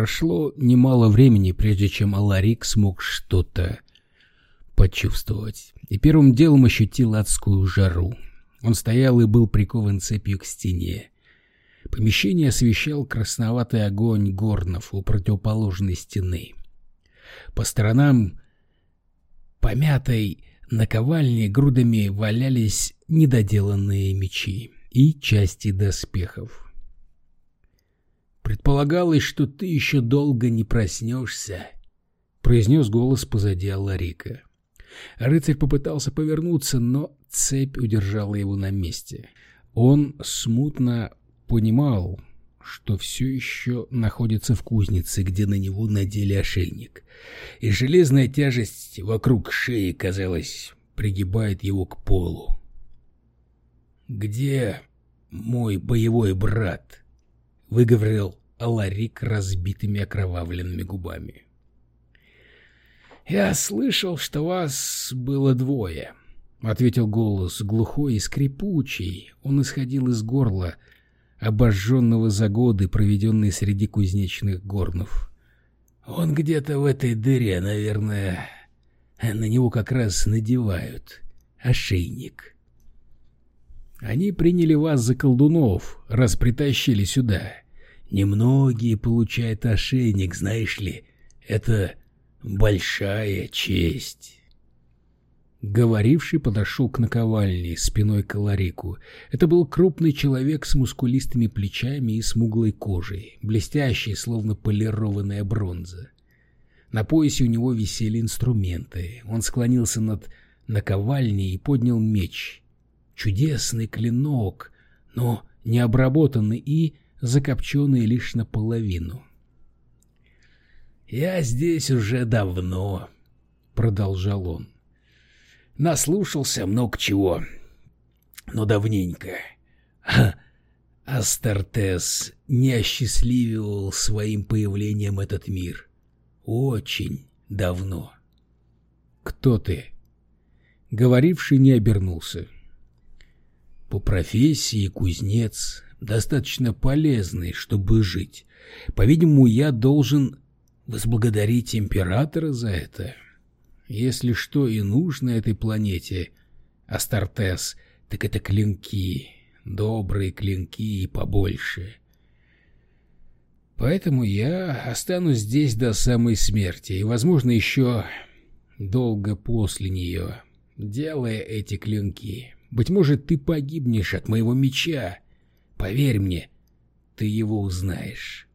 Прошло немало времени, прежде чем Аларик смог что-то почувствовать, и первым делом ощутил адскую жару. Он стоял и был прикован цепью к стене. Помещение освещал красноватый огонь горнов у противоположной стены. По сторонам помятой наковальни грудами валялись недоделанные мечи и части доспехов. «Предполагалось, что ты еще долго не проснешься», — произнес голос позади Алларика. Рыцарь попытался повернуться, но цепь удержала его на месте. Он смутно понимал, что все еще находится в кузнице, где на него надели ошейник, и железная тяжесть вокруг шеи, казалось, пригибает его к полу. «Где мой боевой брат?» — выговорил Аларик разбитыми окровавленными губами. «Я слышал, что вас было двое», — ответил голос, глухой и скрипучий. Он исходил из горла, обожженного за годы, проведенные среди кузнечных горнов. «Он где-то в этой дыре, наверное. На него как раз надевают ошейник». «Они приняли вас за колдунов, раз притащили сюда. Немногие получают ошейник, знаешь ли. Это большая честь. Говоривший подошел к наковальне спиной к Ларику. Это был крупный человек с мускулистыми плечами и смуглой кожей, блестящей, словно полированная бронза. На поясе у него висели инструменты. Он склонился над наковальней и поднял меч. Чудесный клинок, но не обработанный и закопченный лишь наполовину. «Я здесь уже давно», — продолжал он. «Наслушался много чего, но давненько. Астартес не осчастливил своим появлением этот мир. Очень давно». «Кто ты?» Говоривший не обернулся. «По профессии кузнец, достаточно полезный, чтобы жить. По-видимому, я должен возблагодарить императора за это. Если что и нужно этой планете, Астартес, так это клинки, добрые клинки и побольше. Поэтому я останусь здесь до самой смерти и, возможно, еще долго после нее, делая эти клинки. Быть может, ты погибнешь от моего меча. Поверь мне, ты его узнаешь.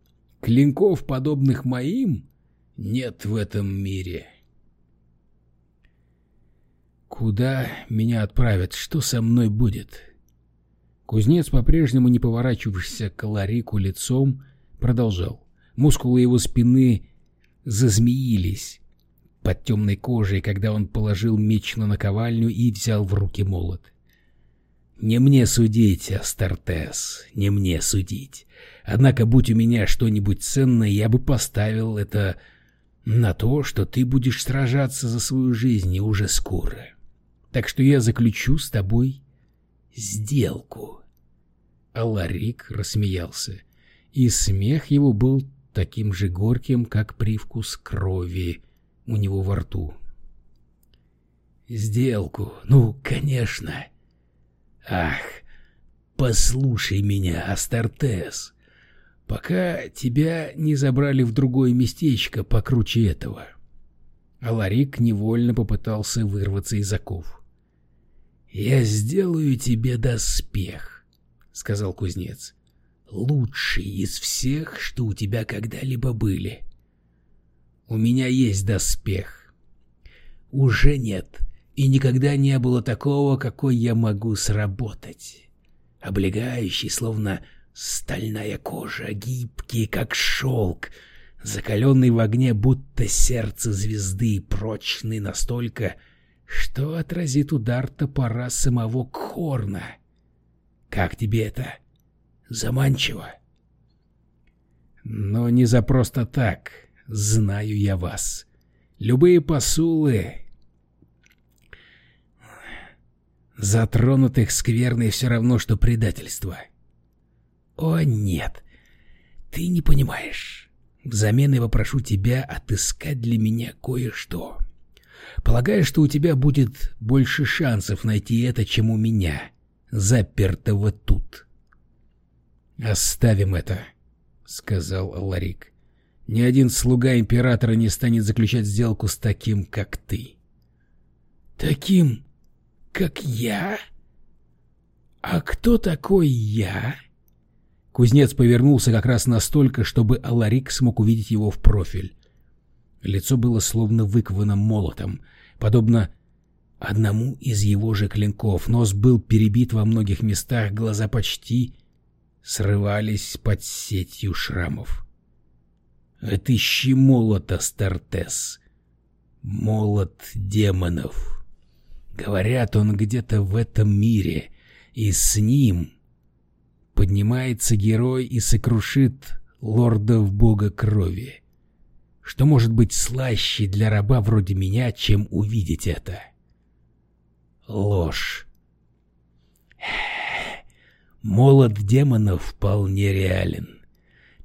Клинков, подобных моим, нет в этом мире. Куда меня отправят? Что со мной будет? Кузнец, по-прежнему не поворачивавшийся к Ларику лицом, продолжал. Мускулы его спины зазмеились под темной кожей, когда он положил меч на наковальню и взял в руки молот. Не мне судить, Астартес, не мне судить. Однако, будь у меня что-нибудь ценное, я бы поставил это на то, что ты будешь сражаться за свою жизнь и уже скоро. Так что я заключу с тобой сделку. Аларик рассмеялся, и смех его был таким же горьким, как привкус крови у него во рту. «Сделку? Ну, конечно!» Ах, послушай меня, Астартес, пока тебя не забрали в другое местечко покруче этого. Аларик невольно попытался вырваться из оков. «Я сделаю тебе доспех», — сказал кузнец. «Лучший из всех, что у тебя когда-либо были. У меня есть доспех». «Уже нет и никогда не было такого, какой я могу сработать. Облегающий, словно стальная кожа, гибкий, как шелк, закаленный в огне, будто сердце звезды, прочный настолько, что отразит удар топора самого Корна. Как тебе это? Заманчиво? Но не за просто так, знаю я вас. Любые посулы Затронутых скверной все равно, что предательство. О, нет. Ты не понимаешь. Взамен я попрошу тебя отыскать для меня кое-что. Полагаю, что у тебя будет больше шансов найти это, чем у меня, запертого тут. «Оставим это», — сказал Ларик. «Ни один слуга императора не станет заключать сделку с таким, как ты». «Таким, как я? А кто такой я?» Кузнец повернулся как раз настолько, чтобы Аларик смог увидеть его в профиль. Лицо было словно выковано молотом, подобно одному из его же клинков. Нос был перебит во многих местах, глаза почти срывались под сетью шрамов. «Отыщи молот, Астартес! Молот демонов! Говорят, он где-то в этом мире, и с ним поднимается герой и сокрушит лордов бога крови. Что может быть слаще для раба вроде меня, чем увидеть это? Ложь. Молот демонов вполне реален.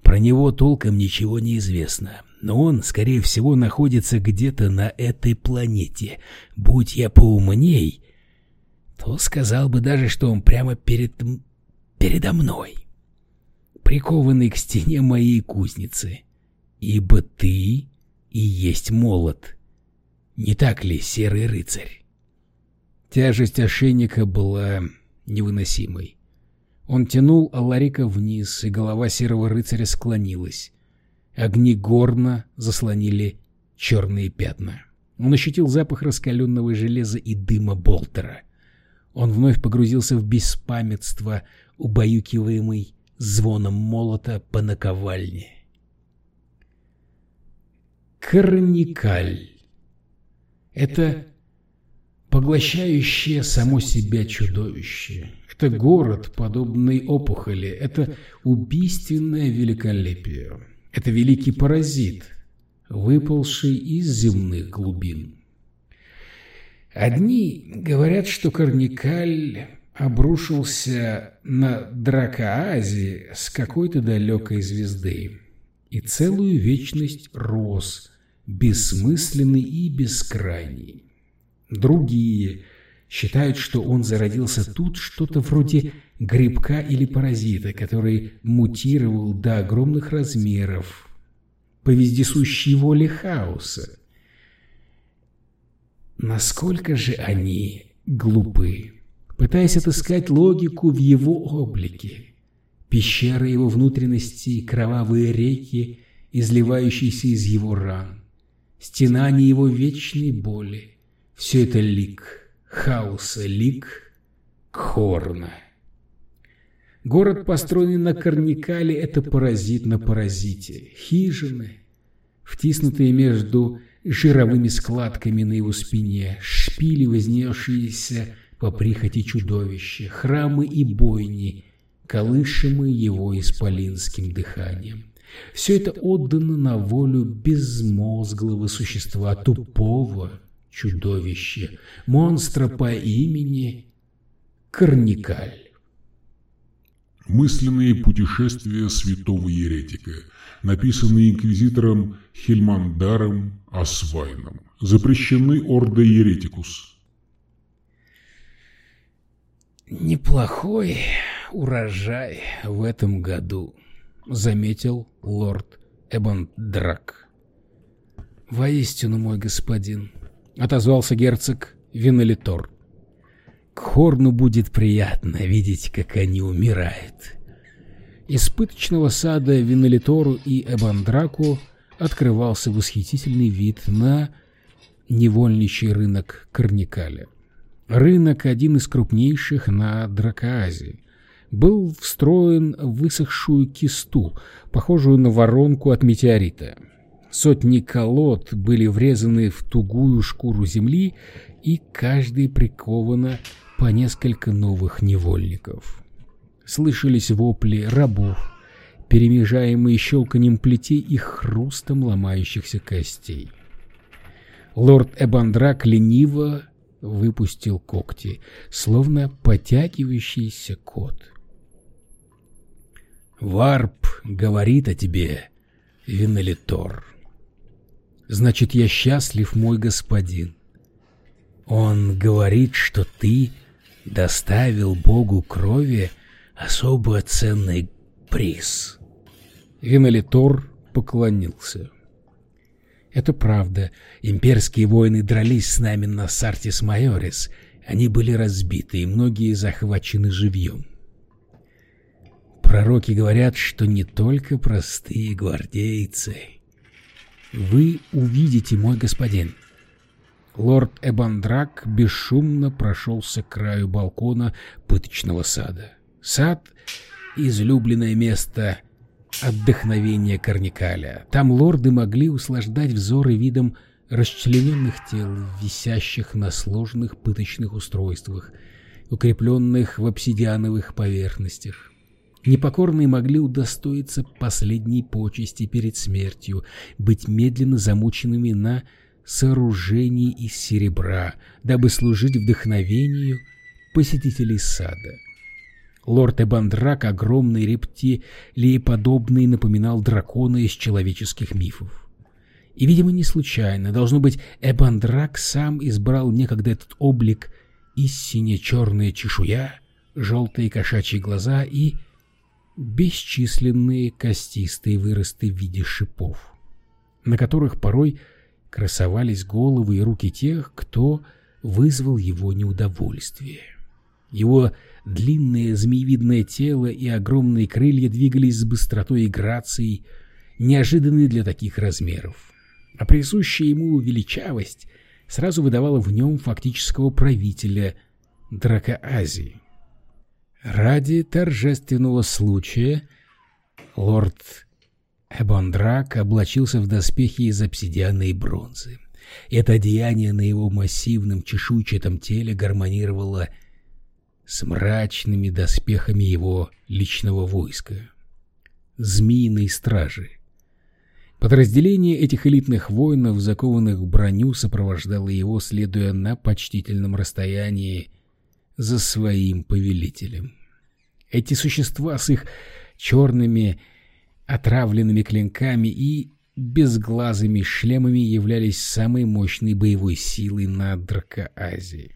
Про него толком ничего не известно, но он, скорее всего, находится где-то на этой планете. Будь я поумней, то сказал бы даже, что он прямо перед передо мной, прикованный к стене моей кузницы, ибо ты и есть молот. Не так ли, серый рыцарь? Тяжесть ошейника была невыносимой. Он тянул Аларика вниз, и голова серого рыцаря склонилась. Огни горна заслонили черные пятна. Он ощутил запах раскаленного железа и дыма болтера. Он вновь погрузился в беспамятство, убаюкиваемый звоном молота по наковальне. Карникаль. Это поглощающее само себя чудовище. Это город, подобный опухоли. Это убийственное великолепие. Это великий паразит, выползший из земных глубин. Одни говорят, что Карникаль обрушился на Дракоази с какой-то далекой звезды и целую вечность рос, бессмысленный и бескрайний. Другие считают, что он зародился тут что-то вроде грибка или паразита, который мутировал до огромных размеров по вездесущей воле хаоса. Насколько же они глупы! пытаясь отыскать логику в его облике. Пещеры его внутренности, кровавые реки, изливающиеся из его ран, стенания его вечной боли. Все это лик хаоса, лик Кхорна. Город, построенный на Карникале, это паразит на паразите. Хижины, втиснутые между жировыми складками на его спине, шпили, вознесшиеся по прихоти чудовища, храмы и бойни, колышемые его исполинским дыханием. Все это отдано на волю безмозглого существа, тупого чудовища, монстра по имени Корникаль. Мысленные путешествия святого еретика, написанные инквизитором Хельмандаром Асвайном, запрещены Ордой Еретикус. «Неплохой урожай в этом году», — заметил лорд Эбондрак. «Воистину, мой господин», — отозвался герцог Винолитор. «К Хорну будет приятно видеть, как они умирают». Из пыточного сада Винолитору и Эбандраку открывался восхитительный вид на невольничий рынок Карникаля. Рынок, один из крупнейших на Дракоазе, был встроен в высохшую кисту, похожую на воронку от метеорита. Сотни колод были врезаны в тугую шкуру земли, и каждый приковано по несколько новых невольников. Слышались вопли рабов, перемежаемые щелканием плетей и хрустом ломающихся костей. Лорд Эбандрак лениво выпустил когти, словно потягивающийся кот. «Варп говорит о тебе, Винолитор. Значит, я счастлив, мой господин. Он говорит, что ты доставил Богу крови особо ценный приз. Винолитор поклонился. Это правда. Имперские воины дрались с нами на Сартис Майорис. Они были разбиты, и многие захвачены живьем. Пророки говорят, что не только простые гвардейцы. Вы увидите, мой господин. Лорд Эбандрак бесшумно прошелся к краю балкона пыточного сада. Сад — излюбленное место отдохновения Карникаля. Там лорды могли услаждать взоры видом расчлененных тел, висящих на сложных пыточных устройствах, укрепленных в обсидиановых поверхностях. Непокорные могли удостоиться последней почести перед смертью, быть медленно замученными на сооружении из серебра, дабы служить вдохновению посетителей сада. Лорд Эбандрак, огромный рептилиеподобный, напоминал дракона из человеческих мифов. И, видимо, не случайно, должно быть, Эбандрак сам избрал некогда этот облик и сине-черная чешуя, желтые кошачьи глаза и бесчисленные костистые выросты в виде шипов, на которых порой красовались головы и руки тех, кто вызвал его неудовольствие. Его длинное змеевидное тело и огромные крылья двигались с быстротой и грацией, неожиданной для таких размеров. А присущая ему величавость сразу выдавала в нем фактического правителя Дракоазии. Ради торжественного случая лорд Эбондрак облачился в доспехи из обсидиана и бронзы. Это одеяние на его массивном чешуйчатом теле гармонировало с мрачными доспехами его личного войска — змеиной стражи. Подразделение этих элитных воинов, закованных в броню, сопровождало его, следуя на почтительном расстоянии за своим повелителем. Эти существа с их черными отравленными клинками и безглазыми шлемами являлись самой мощной боевой силой на Дракоазии.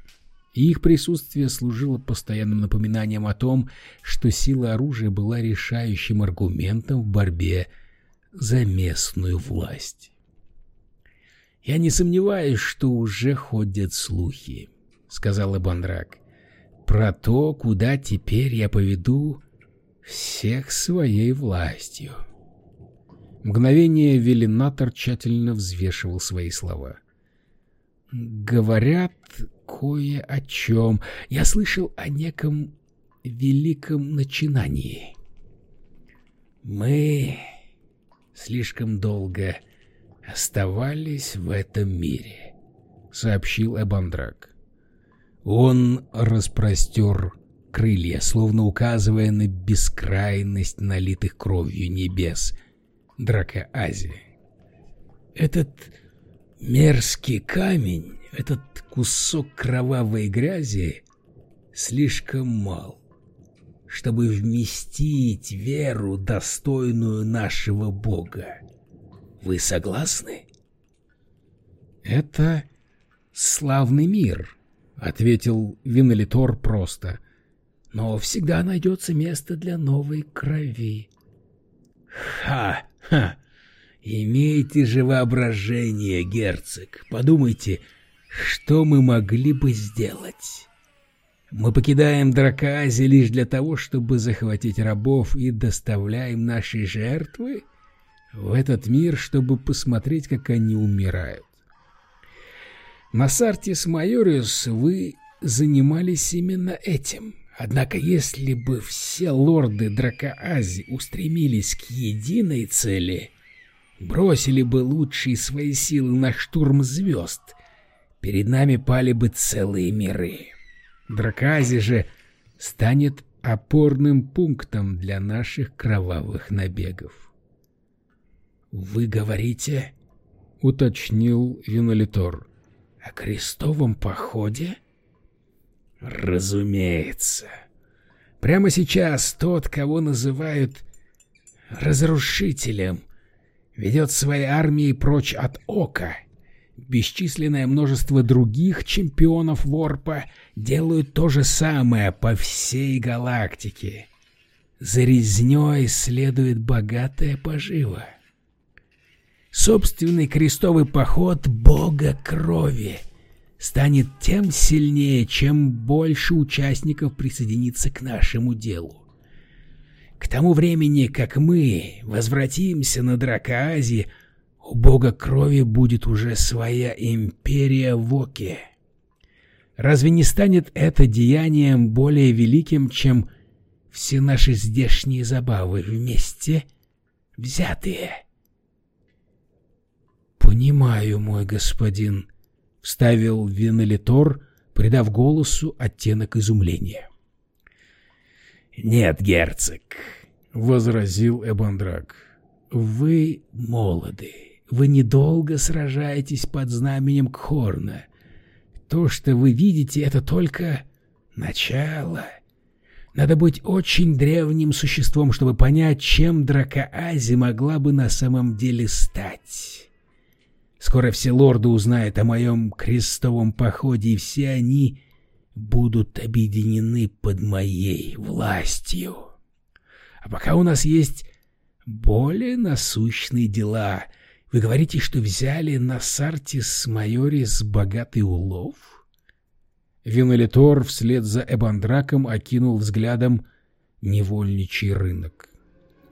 Их присутствие служило постоянным напоминанием о том, что сила оружия была решающим аргументом в борьбе за местную власть. «Я не сомневаюсь, что уже ходят слухи», — сказал Эбандрак про то, куда теперь я поведу всех своей властью. Мгновение Велинатор тщательно взвешивал свои слова. «Говорят кое о чем. Я слышал о неком великом начинании. Мы слишком долго оставались в этом мире», — сообщил Эбандрак. Он распростер крылья, словно указывая на бескрайность налитых кровью небес Драка Ази. Этот мерзкий камень, этот кусок кровавой грязи слишком мал, чтобы вместить веру, достойную нашего Бога. Вы согласны? Это славный мир, — ответил Винолитор просто. «Но всегда найдется место для новой крови». «Ха-ха! Имейте же воображение, герцог. Подумайте, что мы могли бы сделать?» Мы покидаем Дракоази лишь для того, чтобы захватить рабов и доставляем наши жертвы в этот мир, чтобы посмотреть, как они умирают. На Сартис Майориус вы занимались именно этим. Однако если бы все лорды Дракоази устремились к единой цели, бросили бы лучшие свои силы на штурм звезд, перед нами пали бы целые миры. Дракоази же станет опорным пунктом для наших кровавых набегов. «Вы говорите?» — уточнил Винолитор о крестовом походе? Разумеется. Прямо сейчас тот, кого называют разрушителем, ведет свои армии прочь от ока. Бесчисленное множество других чемпионов Ворпа делают то же самое по всей галактике. За резней следует богатая пожива. Собственный крестовый поход Бога Крови станет тем сильнее, чем больше участников присоединится к нашему делу. К тому времени, как мы возвратимся на Дракоази, у бога крови будет уже своя империя в Оке. Разве не станет это деянием более великим, чем все наши здешние забавы вместе взятые? «Понимаю, мой господин», — вставил Винолитор, придав голосу оттенок изумления. «Нет, герцог», — возразил Эбандрак, — «вы молоды, вы недолго сражаетесь под знаменем Кхорна. То, что вы видите, это только начало. Надо быть очень древним существом, чтобы понять, чем Дракоази могла бы на самом деле стать. Скоро все лорды узнают о моем крестовом походе, и все они будут объединены под моей властью. А пока у нас есть более насущные дела. Вы говорите, что взяли на Сартис Майорис богатый улов? Винолитор вслед за Эбандраком окинул взглядом невольничий рынок.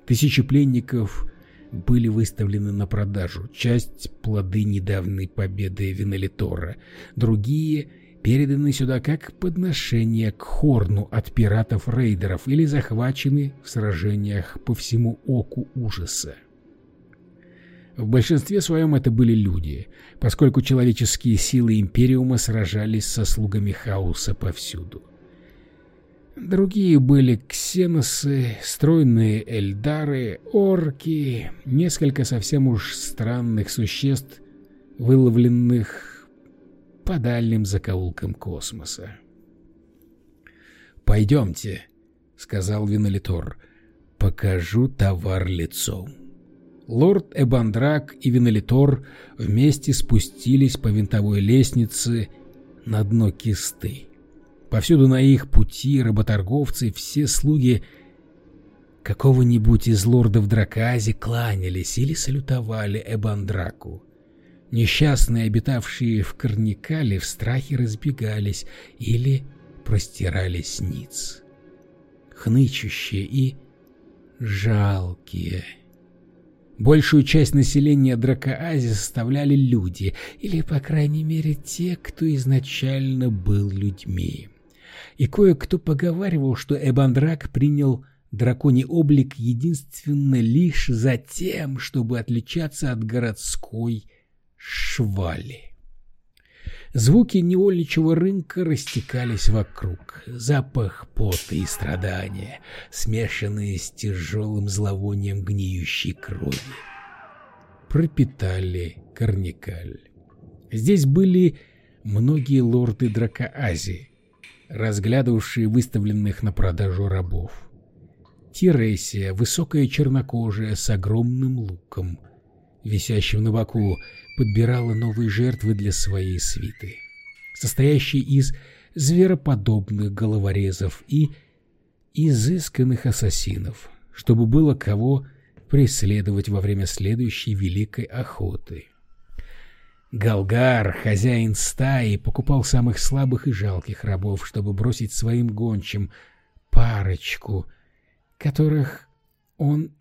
Тысячи пленников были выставлены на продажу. Часть — плоды недавней победы Винолитора, другие — переданы сюда как подношение к хорну от пиратов-рейдеров или захвачены в сражениях по всему оку ужаса. В большинстве своем это были люди, поскольку человеческие силы Империума сражались со слугами хаоса повсюду. Другие были ксеносы, стройные эльдары, орки, несколько совсем уж странных существ, выловленных по дальним закоулкам космоса. «Пойдемте», — сказал Винолитор, — «покажу товар лицом». Лорд Эбандрак и Винолитор вместе спустились по винтовой лестнице на дно кисты. Повсюду на их пути работорговцы, все слуги какого-нибудь из лордов Дракази кланялись или салютовали Эбандраку. Несчастные, обитавшие в Корникале, в страхе разбегались или простирались ниц. Хнычущие и жалкие. Большую часть населения Дракоази составляли люди, или, по крайней мере, те, кто изначально был людьми. И кое-кто поговаривал, что Эбандрак принял драконий облик единственно лишь за тем, чтобы отличаться от городской швали. Звуки невольничего рынка растекались вокруг. Запах пота и страдания, смешанные с тяжелым зловонием гниющей крови, пропитали Карникаль. Здесь были многие лорды Дракоази, разглядывавшие выставленных на продажу рабов. Тиресия, высокая чернокожая, с огромным луком, висящим на боку, подбирала новые жертвы для своей свиты, состоящей из звероподобных головорезов и изысканных ассасинов, чтобы было кого преследовать во время следующей великой охоты. Галгар, хозяин стаи, покупал самых слабых и жалких рабов, чтобы бросить своим гончим парочку, которых он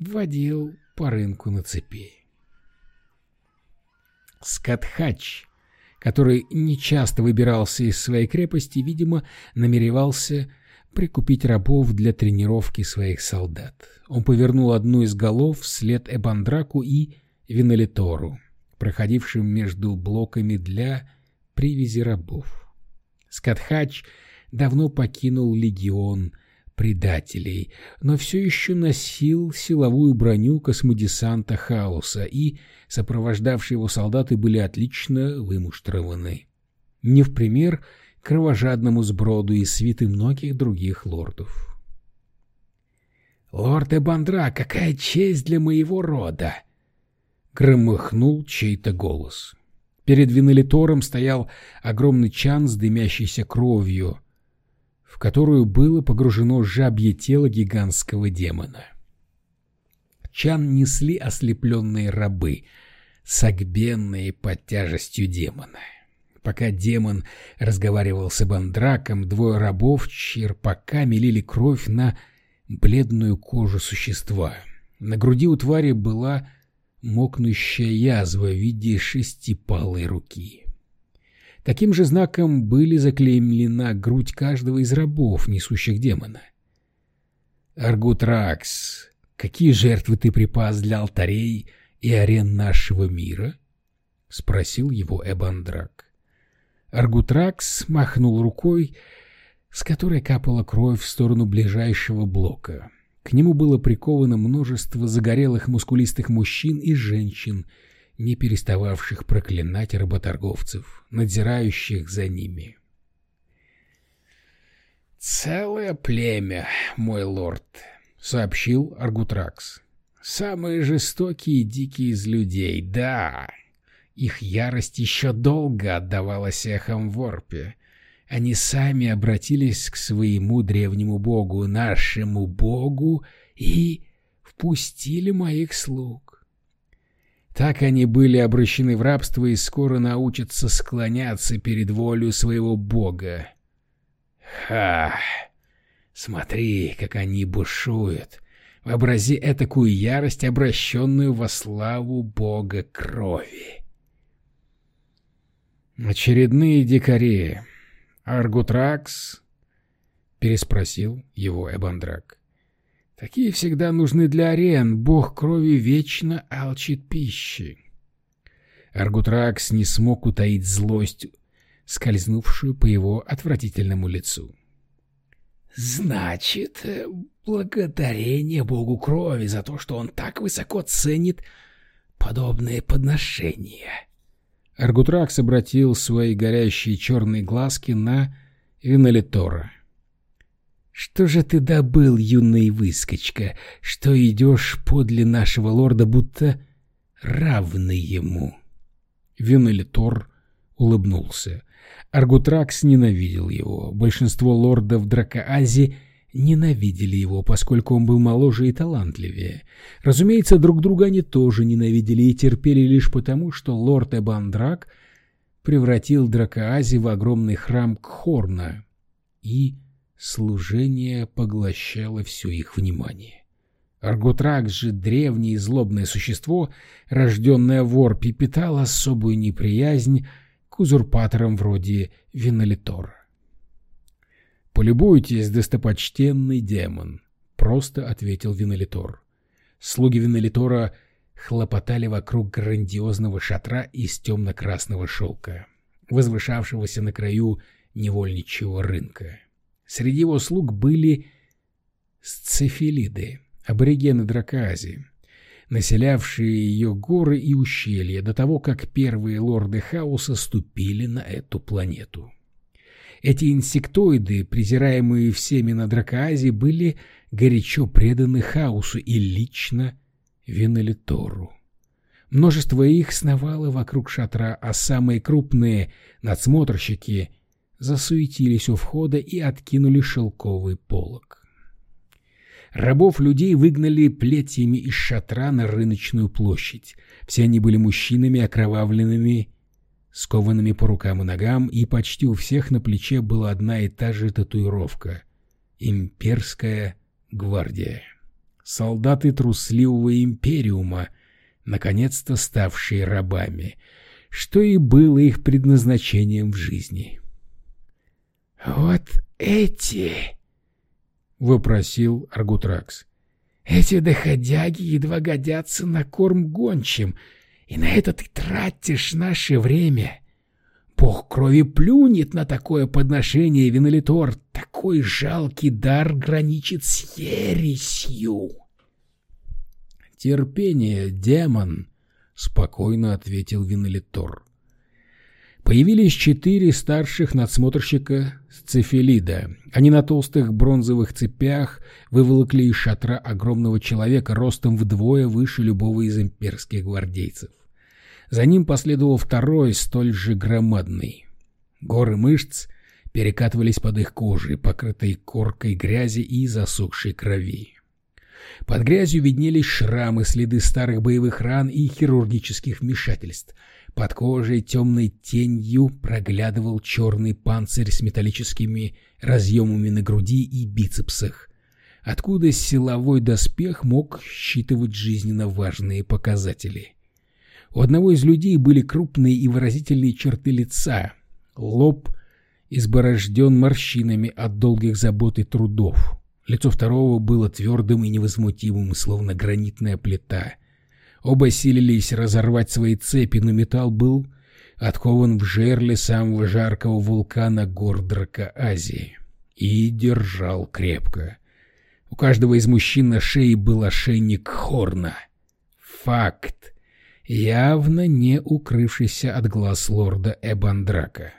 водил по рынку на цепи. Скатхач, который нечасто выбирался из своей крепости, видимо, намеревался прикупить рабов для тренировки своих солдат. Он повернул одну из голов вслед Эбандраку и Винолитору, проходившим между блоками для привязи рабов. Скатхач давно покинул легион предателей, но все еще носил силовую броню космодесанта Хаоса, и сопровождавшие его солдаты были отлично вымуштрованы. Не в пример кровожадному сброду и свиты многих других лордов. «Лорд Эбандра, какая честь для моего рода!» Громыхнул чей-то голос. Перед винолитором стоял огромный чан с дымящейся кровью, в которую было погружено жабье тело гигантского демона. Чан несли ослепленные рабы, согбенные под тяжестью демона. Пока демон разговаривал с Эбандраком, двое рабов черпаками лили кровь на бледную кожу существа. На груди у твари была мокнущая язва в виде шестипалой руки. Таким же знаком были заклеймлена грудь каждого из рабов, несущих демона. «Аргутракс, какие жертвы ты припас для алтарей и арен нашего мира?» — спросил его Эбандрак. Аргутракс махнул рукой, с которой капала кровь в сторону ближайшего блока. К нему было приковано множество загорелых мускулистых мужчин и женщин, не перестававших проклинать работорговцев, надзирающих за ними. «Целое племя, мой лорд», — сообщил Аргутракс. «Самые жестокие и дикие из людей, да, их ярость еще долго отдавалась эхом в Ворпе. Они сами обратились к своему древнему богу, нашему богу, и впустили моих слуг. Так они были обращены в рабство и скоро научатся склоняться перед волю своего бога. Ха! Смотри, как они бушуют. Вообрази этакую ярость, обращенную во славу бога крови. «Очередные дикари. Аргутракс?» — переспросил его Эбандрак. «Такие всегда нужны для арен. Бог крови вечно алчит пищи». Аргутракс не смог утаить злость, скользнувшую по его отвратительному лицу. «Значит, благодарение Богу крови за то, что он так высоко ценит подобные подношения». Аргутракс обратил свои горящие черные глазки на Винолитора. «Что же ты добыл, юный выскочка, что идешь подле нашего лорда, будто равный ему?» Винолитор улыбнулся. Аргутракс ненавидел его. Большинство лордов Дракоази — ненавидели его, поскольку он был моложе и талантливее. Разумеется, друг друга они тоже ненавидели и терпели лишь потому, что лорд Эбандрак превратил Дракоази в огромный храм Кхорна, и служение поглощало все их внимание. Аргутрак же, древнее и злобное существо, рожденное в Орпе, питал особую неприязнь к узурпаторам вроде Винолитора. «Полюбуйтесь, достопочтенный демон», — просто ответил Винолитор. Слуги Винолитора хлопотали вокруг грандиозного шатра из темно-красного шелка, возвышавшегося на краю невольничьего рынка. Среди его слуг были сцефилиды, аборигены Дракоазии, населявшие ее горы и ущелья до того, как первые лорды хаоса ступили на эту планету. Эти инсектоиды, презираемые всеми на Дракоазе, были горячо преданы хаосу и лично Венелитору. Множество их сновало вокруг шатра, а самые крупные надсмотрщики засуетились у входа и откинули шелковый полог. Рабов людей выгнали плетьями из шатра на рыночную площадь. Все они были мужчинами, окровавленными скованными по рукам и ногам, и почти у всех на плече была одна и та же татуировка — «Имперская гвардия». Солдаты трусливого империума, наконец-то ставшие рабами, что и было их предназначением в жизни. «Вот эти!» — вопросил Аргутракс. «Эти доходяги едва годятся на корм гончим, — и на это ты тратишь наше время. Бог крови плюнет на такое подношение, Винолитор. Такой жалкий дар граничит с ересью. Терпение, демон, — спокойно ответил Винолитор. Появились четыре старших надсмотрщика Цефелида. Они на толстых бронзовых цепях выволокли из шатра огромного человека ростом вдвое выше любого из имперских гвардейцев. За ним последовал второй, столь же громадный. Горы мышц перекатывались под их кожей, покрытой коркой грязи и засохшей крови. Под грязью виднелись шрамы, следы старых боевых ран и хирургических вмешательств. Под кожей темной тенью проглядывал черный панцирь с металлическими разъемами на груди и бицепсах, откуда силовой доспех мог считывать жизненно важные показатели. У одного из людей были крупные и выразительные черты лица, лоб изборожден морщинами от долгих забот и трудов. Лицо второго было твердым и невозмутимым, словно гранитная плита. Оба силились разорвать свои цепи, но металл был откован в жерле самого жаркого вулкана Гордрака Азии и держал крепко. У каждого из мужчин на шее был ошейник Хорна. Факт, явно не укрывшийся от глаз лорда Эбандрака.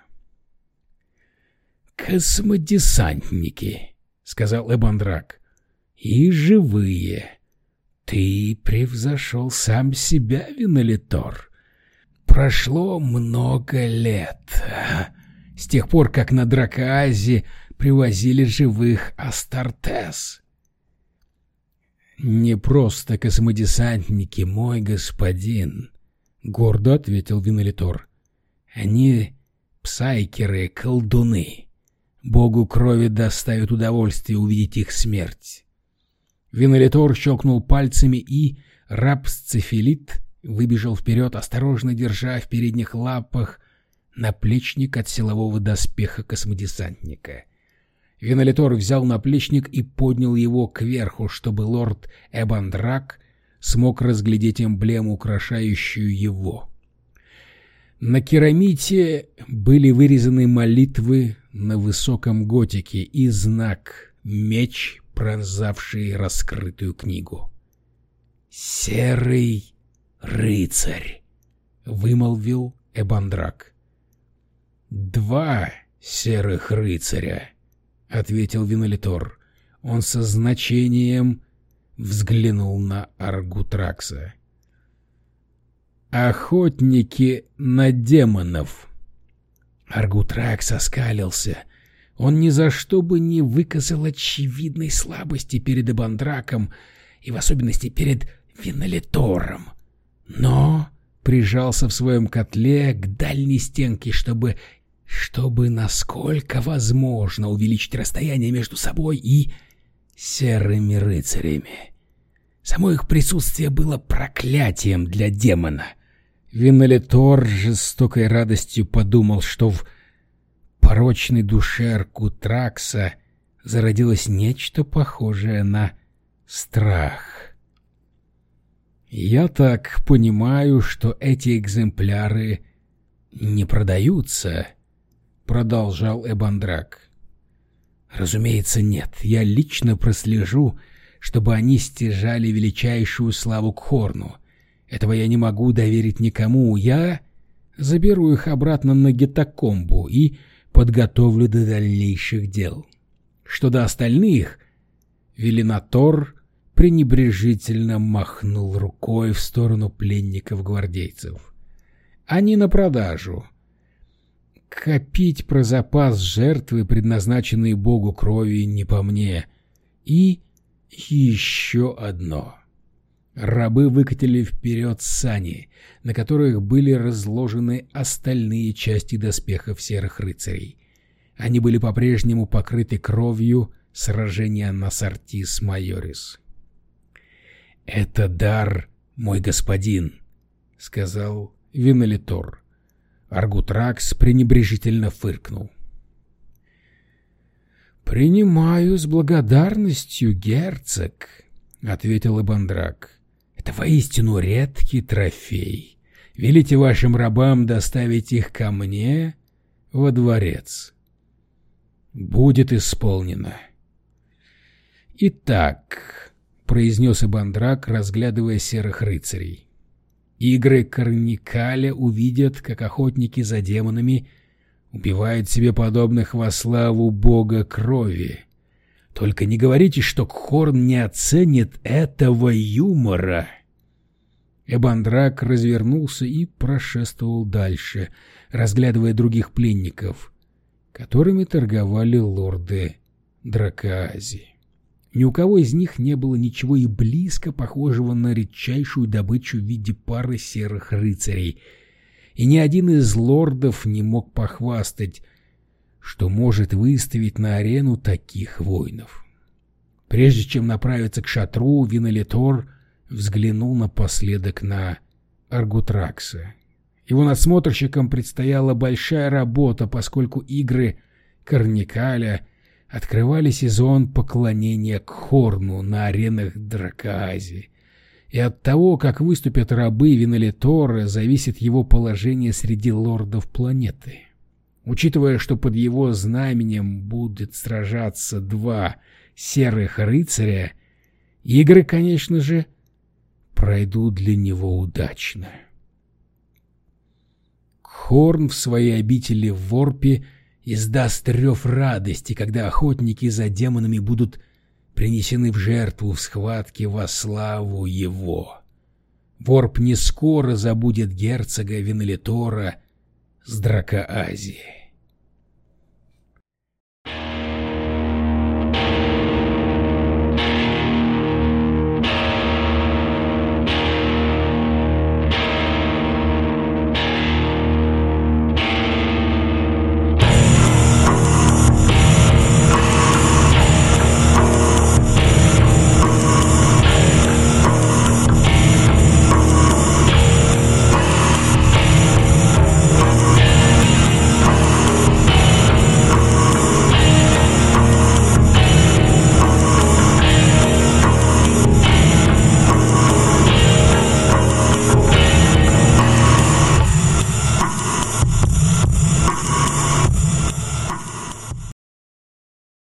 «Космодесантники», — сказал Эбандрак, — «и живые. Ты превзошел сам себя, Винолитор. Прошло много лет, с тех пор, как на Дракоазе привозили живых Астартес». «Не просто космодесантники, мой господин», — гордо ответил Винолитор. «Они псайкеры, колдуны. Богу крови доставит удовольствие увидеть их смерть. Винолитор щелкнул пальцами, и раб Сцефилит выбежал вперед, осторожно держа в передних лапах наплечник от силового доспеха космодесантника. Винолитор взял наплечник и поднял его кверху, чтобы лорд Эбандрак смог разглядеть эмблему, украшающую его. На керамите были вырезаны молитвы на высоком готике и знак «Меч, пронзавший раскрытую книгу». «Серый рыцарь», — вымолвил Эбандрак. «Два серых рыцаря», — ответил Винолитор. Он со значением взглянул на Аргутракса. Охотники на демонов. Аргутрак соскалился. Он ни за что бы не выказал очевидной слабости перед Эбандраком и в особенности перед Винолитором. Но прижался в своем котле к дальней стенке, чтобы, чтобы насколько возможно увеличить расстояние между собой и серыми рыцарями. Само их присутствие было проклятием для демона — Винолитор жестокой радостью подумал, что в порочной душе Аркутракса зародилось нечто похожее на страх. «Я так понимаю, что эти экземпляры не продаются», — продолжал Эбандрак. «Разумеется, нет. Я лично прослежу, чтобы они стяжали величайшую славу к Хорну» Этого я не могу доверить никому. Я заберу их обратно на гетакомбу и подготовлю до дальнейших дел. Что до остальных, Велинатор пренебрежительно махнул рукой в сторону пленников-гвардейцев. Они на продажу. Копить про запас жертвы, предназначенные Богу крови, не по мне. И еще одно — Рабы выкатили вперед сани, на которых были разложены остальные части доспехов серых рыцарей. Они были по-прежнему покрыты кровью сражения на Сартис Майорис. «Это дар, мой господин», — сказал Винолитор. Аргутракс пренебрежительно фыркнул. «Принимаю с благодарностью, герцог», — ответил Ибандрак. Это воистину редкий трофей. Велите вашим рабам доставить их ко мне во дворец. Будет исполнено. Итак, — произнес Ибандрак, разглядывая серых рыцарей. Игры Корникаля увидят, как охотники за демонами убивают себе подобных во славу бога крови. Только не говорите, что Хорн не оценит этого юмора. Эбандрак развернулся и прошествовал дальше, разглядывая других пленников, которыми торговали лорды Дракоази. Ни у кого из них не было ничего и близко похожего на редчайшую добычу в виде пары серых рыцарей, и ни один из лордов не мог похвастать, что может выставить на арену таких воинов. Прежде чем направиться к шатру, Винолитор взглянул напоследок на Аргутракса. Его надсмотрщикам предстояла большая работа, поскольку игры Корникаля открывали сезон поклонения к Хорну на аренах Дракоази. И от того, как выступят рабы Винолитора, зависит его положение среди лордов планеты. Учитывая, что под его знаменем будет сражаться два серых рыцаря, игры, конечно же, пройдут для него удачно. Хорн в своей обители в Ворпе издаст рев радости, когда охотники за демонами будут принесены в жертву в схватке во славу его. Ворп не скоро забудет герцога Венелитора с Дракоазии.